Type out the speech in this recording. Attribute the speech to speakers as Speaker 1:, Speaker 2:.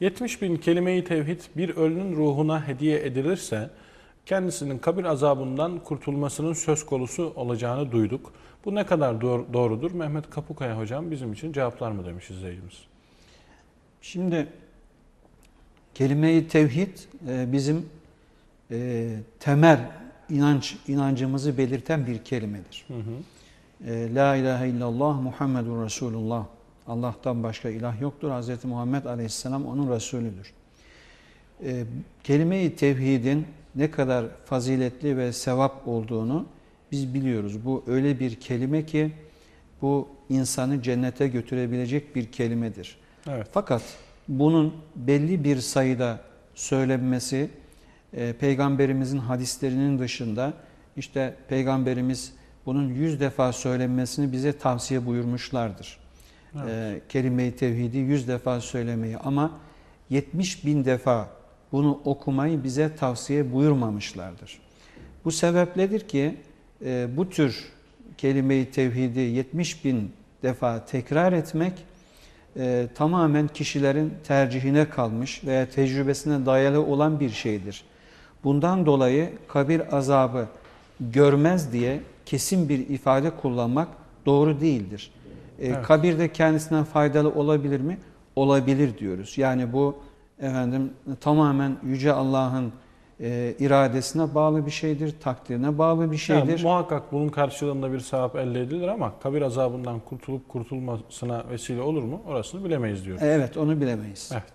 Speaker 1: 70 bin kelime-i tevhid bir ölünün ruhuna hediye edilirse kendisinin kabir azabından kurtulmasının söz konusu olacağını duyduk. Bu ne kadar doğ- doğrudur? Mehmet Kapukaya hocam bizim için cevaplar mı demiş izleyicimiz.
Speaker 2: Şimdi kelime-i tevhid e, bizim e, temel inanç inancımızı belirten bir kelimedir.
Speaker 1: Hı hı.
Speaker 2: E, La ilahe illallah Muhammedun Resulullah. Allah'tan başka ilah yoktur. Hz. Muhammed Aleyhisselam onun Resulüdür. E, kelime-i tevhidin ne kadar faziletli ve sevap olduğunu biz biliyoruz. Bu öyle bir kelime ki bu insanı cennete götürebilecek bir kelimedir.
Speaker 1: Evet.
Speaker 2: Fakat bunun belli bir sayıda söylenmesi e, peygamberimizin hadislerinin dışında işte peygamberimiz bunun yüz defa söylenmesini bize tavsiye buyurmuşlardır.
Speaker 1: Evet.
Speaker 2: E, kelime-i tevhidi yüz defa söylemeyi ama 70 bin defa bunu okumayı bize tavsiye buyurmamışlardır. Bu sebepledir ki e, bu tür kelime-i tevhidi 70 bin defa tekrar etmek e, tamamen kişilerin tercihine kalmış veya tecrübesine dayalı olan bir şeydir. Bundan dolayı kabir azabı görmez diye kesin bir ifade kullanmak doğru değildir. E,
Speaker 1: Evet.
Speaker 2: Kabirde kendisine faydalı olabilir mi? Olabilir diyoruz. Yani bu efendim tamamen yüce Allah'ın e, iradesine bağlı bir şeydir, takdirine bağlı bir
Speaker 1: Yani
Speaker 2: şeydir.
Speaker 1: muhakkak bunun karşılığında bir sevap elde edilir ama kabir azabından kurtulup kurtulmasına vesile olur mu? Orasını bilemeyiz diyor.
Speaker 2: Evet, onu bilemeyiz.
Speaker 1: Evet.